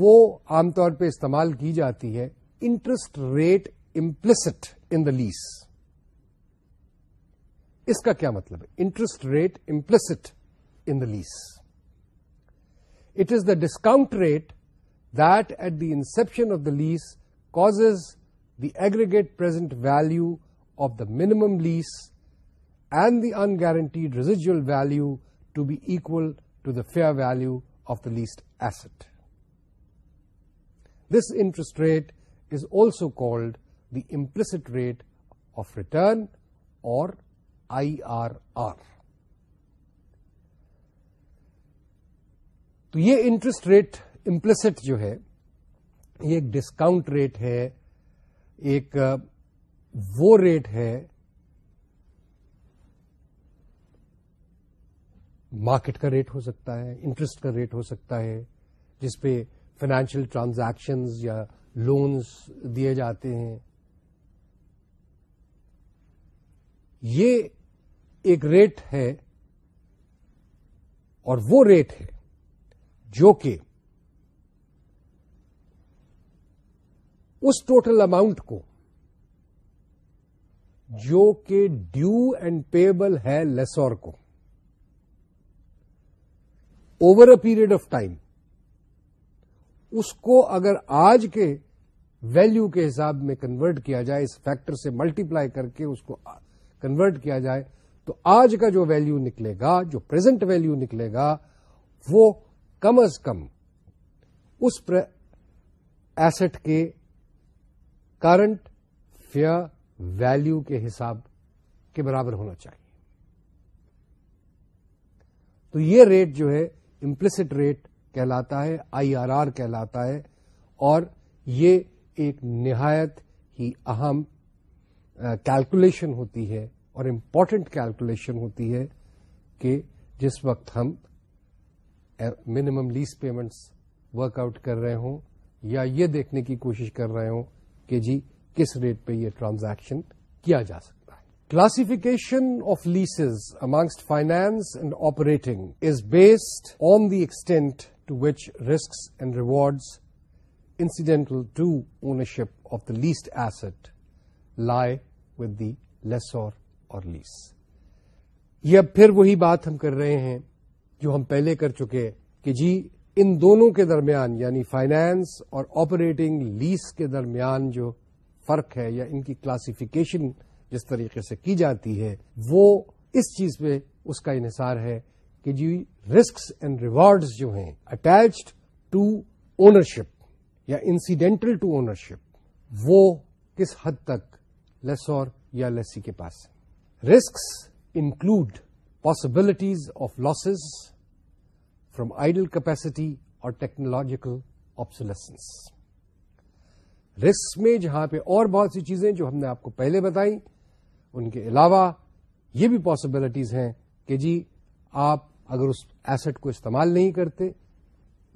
[SPEAKER 1] وہ عام طور پہ استعمال کی جاتی ہے interest rate implicit in the lease اس کا کیا مطلب ہے interest rate implicit in the lease it is the discount rate that at the inception of the lease causes the aggregate present value of the minimum lease and the unguaranteed value value to be equal to the fair value of the leased asset this interest rate is also called the implicit rate of return اور I R R تو یہ interest rate implicit جو ہے یہ ایک discount rate ہے ایک وہ ریٹ ہے مارکیٹ کا ریٹ ہو سکتا ہے انٹرسٹ کا ریٹ ہو سکتا ہے جس پہ فائنینشیل ٹرانزیکشنز یا لونز دیے جاتے ہیں یہ ایک ریٹ ہے اور وہ ریٹ ہے جو کہ اس ٹوٹل اماؤنٹ کو جو کہ ڈیو اینڈ پیبل ہے لیسور کو over a period of time اس کو اگر آج کے ویلو کے حساب میں کنورٹ کیا جائے اس فیکٹر سے ملٹی پلائی کر کے اس کو کنورٹ کیا جائے تو آج کا جو ویلو نکلے گا جو پرزنٹ ویلو نکلے گا وہ کم از کم اس ایسٹ کے کرنٹ فیئر ویلو کے حساب کے برابر ہونا چاہیے تو یہ ریٹ جو ہے امپلسٹ ریٹ کہلاتا ہے آئی آر آر کہلاتا ہے اور یہ ایک نہایت ہی اہم کیلکولیشن ہوتی ہے اور امپورٹنٹ کیلکولیشن ہوتی ہے کہ جس وقت ہم minimum lease payments work out کر رہے ہوں یا یہ دیکھنے کی کوشش کر رہے ہوں کہ جی کس ریٹ پہ یہ ٹرانزیکشن کیا جا سکتا Classification of leases amongst finance and operating is based on the extent extent to which and and rewards incidental to ownership of the leased asset lie the lessor or lessee یہ اب پھر وہی بات ہم کر رہے ہیں جو ہم پہلے کر چکے کہ جی ان دونوں کے درمیان یعنی فائنانس اور آپریٹنگ لیس کے درمیان جو فرق ہے یا ان کی کلاسیفیکیشن جس طریقے سے کی جاتی ہے وہ اس چیز پہ اس کا انحصار ہے کہ جی رسکس اینڈ ریوارڈز جو ہیں اٹیچڈ ٹو اونرشپ یا انسیڈینٹل ٹو اونرشپ وہ کس حد تک لیس اور یا لیسی کے پاس ہے risks include possibilities of losses from idle capacity or technological آبس رسک میں جہاں پہ اور بہت سی چیزیں جو ہم نے آپ کو پہلے بتائیں ان کے علاوہ یہ بھی پاسبلٹیز ہیں کہ جی آپ اگر اس ایسٹ کو استعمال نہیں کرتے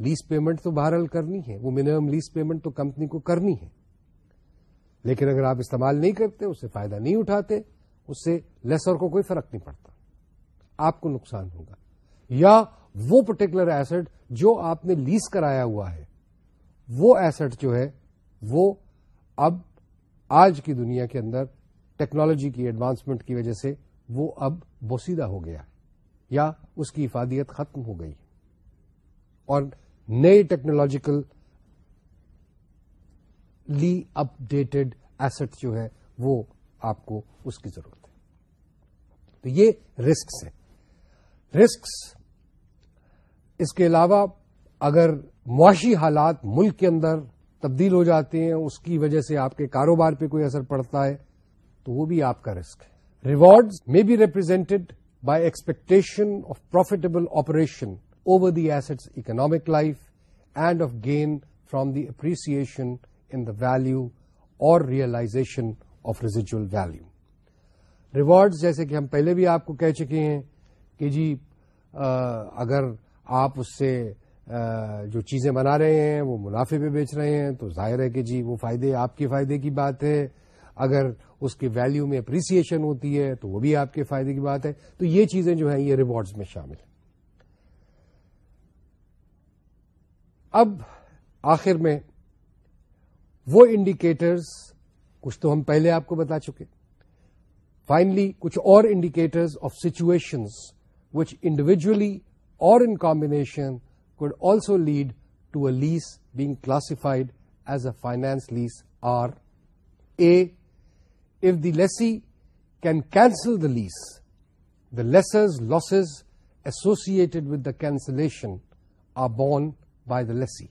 [SPEAKER 1] لیز پیمنٹ تو بہرحال کرنی ہے وہ منیمم لیز پیمنٹ تو کمپنی کو کرنی ہے لیکن اگر آپ استعمال نہیں کرتے اسے فائدہ نہیں اٹھاتے اس سے لیسر کو کوئی فرق نہیں پڑتا آپ کو نقصان ہوگا یا وہ پرٹیکولر ایسٹ جو آپ نے لیز کرایا ہوا ہے وہ ایسٹ جو ہے وہ اب آج کی دنیا کے اندر ٹیکنالوجی کی ایڈوانسمنٹ کی وجہ سے وہ اب بوسیدہ ہو گیا یا اس کی افادیت ختم ہو گئی اور نئے ٹیکنالوجیکل لی اپ ڈیٹڈ ایسٹ جو ہے وہ آپ کو اس کی ضرورت ہے تو یہ رسکس ہیں رسکس اس کے علاوہ اگر معاشی حالات ملک کے اندر تبدیل ہو جاتے ہیں اس کی وجہ سے آپ کے کاروبار پہ کوئی اثر پڑتا ہے تو وہ بھی آپ کا رسک ہے reward may be represented by expectation of profitable operation over the asset economic life and of gain from the appreciation in the value or realization of residual value rewards جیسے کہ ہم پہلے بھی آپ کو کہہ چکے ہیں کہ جی اگر آپ اس سے جو چیزیں بنا رہے ہیں وہ منافع پہ بیچ رہے ہیں تو ظاہر ہے کہ جی وہ فائدے آپ کے فائدے کی بات ہے اگر اس کی ویلیو میں اپریسیشن ہوتی ہے تو وہ بھی آپ کے فائدے کی بات ہے تو یہ چیزیں جو ہیں یہ ریوارڈز میں شامل ہیں اب آخر میں وہ انڈیکیٹرز کچھ تو ہم پہلے آپ کو بتا چکے فائنلی کچھ اور indicators of situations which individually or in combination could also lead to a lease being classified as a finance lease are a if the لی can cancel the lease the lessor's with the cancellation borne by the lessee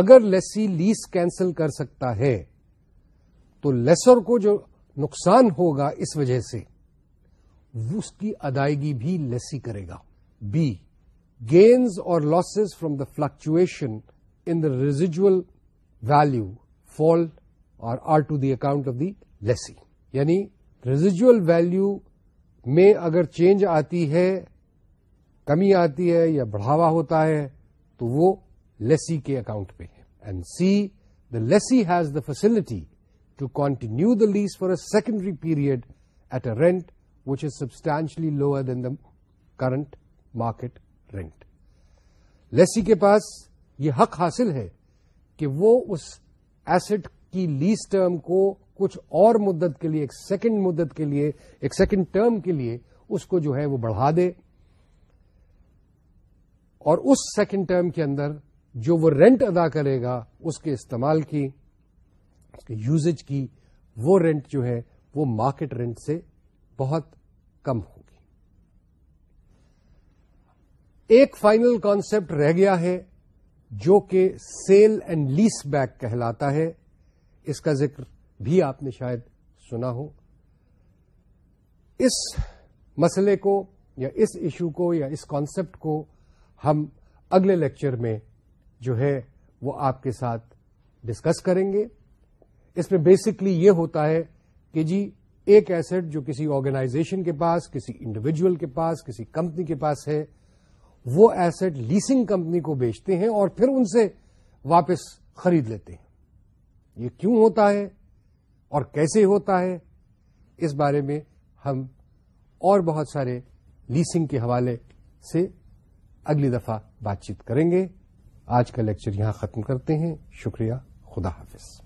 [SPEAKER 1] اگر lessee lease cancel کر سکتا ہے تو lesser کو جو نقصان ہوگا اس وجہ سے اس کی ادائیگی بھی لیسی کرے گا b gains or losses from the fluctuation in the residual value fall or are to the account of the lessee یعنی ریزیجل ویلو میں اگر چینج آتی ہے کمی آتی ہے یا بڑھاوا ہوتا ہے تو وہ لیسی کے اکاؤنٹ پہ ہے and c the lessee has the facility to continue the lease for a secondary period at a rent which is substantially lower than the current market rent lessee کے پاس یہ حق حاصل ہے کہ وہ اس ایسٹ کی لیز ٹرم کو کچھ اور مدت کے لیے ایک سیکنڈ مدت کے لیے ایک سیکنڈ ٹرم کے لیے اس کو جو ہے وہ بڑھا دے اور اس سیکنڈ ٹرم کے اندر جو وہ رینٹ ادا کرے گا اس کے استعمال کی اس کے یوزج کی وہ رینٹ جو ہے وہ مارکیٹ رینٹ سے بہت کم ہوگی ایک فائنل کانسپٹ رہ گیا ہے جو کہ سیل اینڈ لیس بیک کہلاتا ہے اس کا ذکر بھی آپ نے شاید سنا ہو اس مسئلے کو یا اس ایشو کو یا اس کانسیپٹ کو ہم اگلے لیکچر میں جو ہے وہ آپ کے ساتھ ڈسکس کریں گے اس میں بیسکلی یہ ہوتا ہے کہ جی ایک ایسٹ جو کسی آرگنائزیشن کے پاس کسی انڈیویجل کے پاس کسی کمپنی کے پاس ہے وہ ایسٹ لیسنگ کمپنی کو بیچتے ہیں اور پھر ان سے واپس خرید لیتے ہیں یہ کیوں ہوتا ہے اور کیسے ہوتا ہے اس بارے میں ہم اور بہت سارے لیسنگ کے حوالے سے اگلی دفعہ بات چیت کریں گے آج کا لیکچر یہاں ختم کرتے ہیں شکریہ خدا حافظ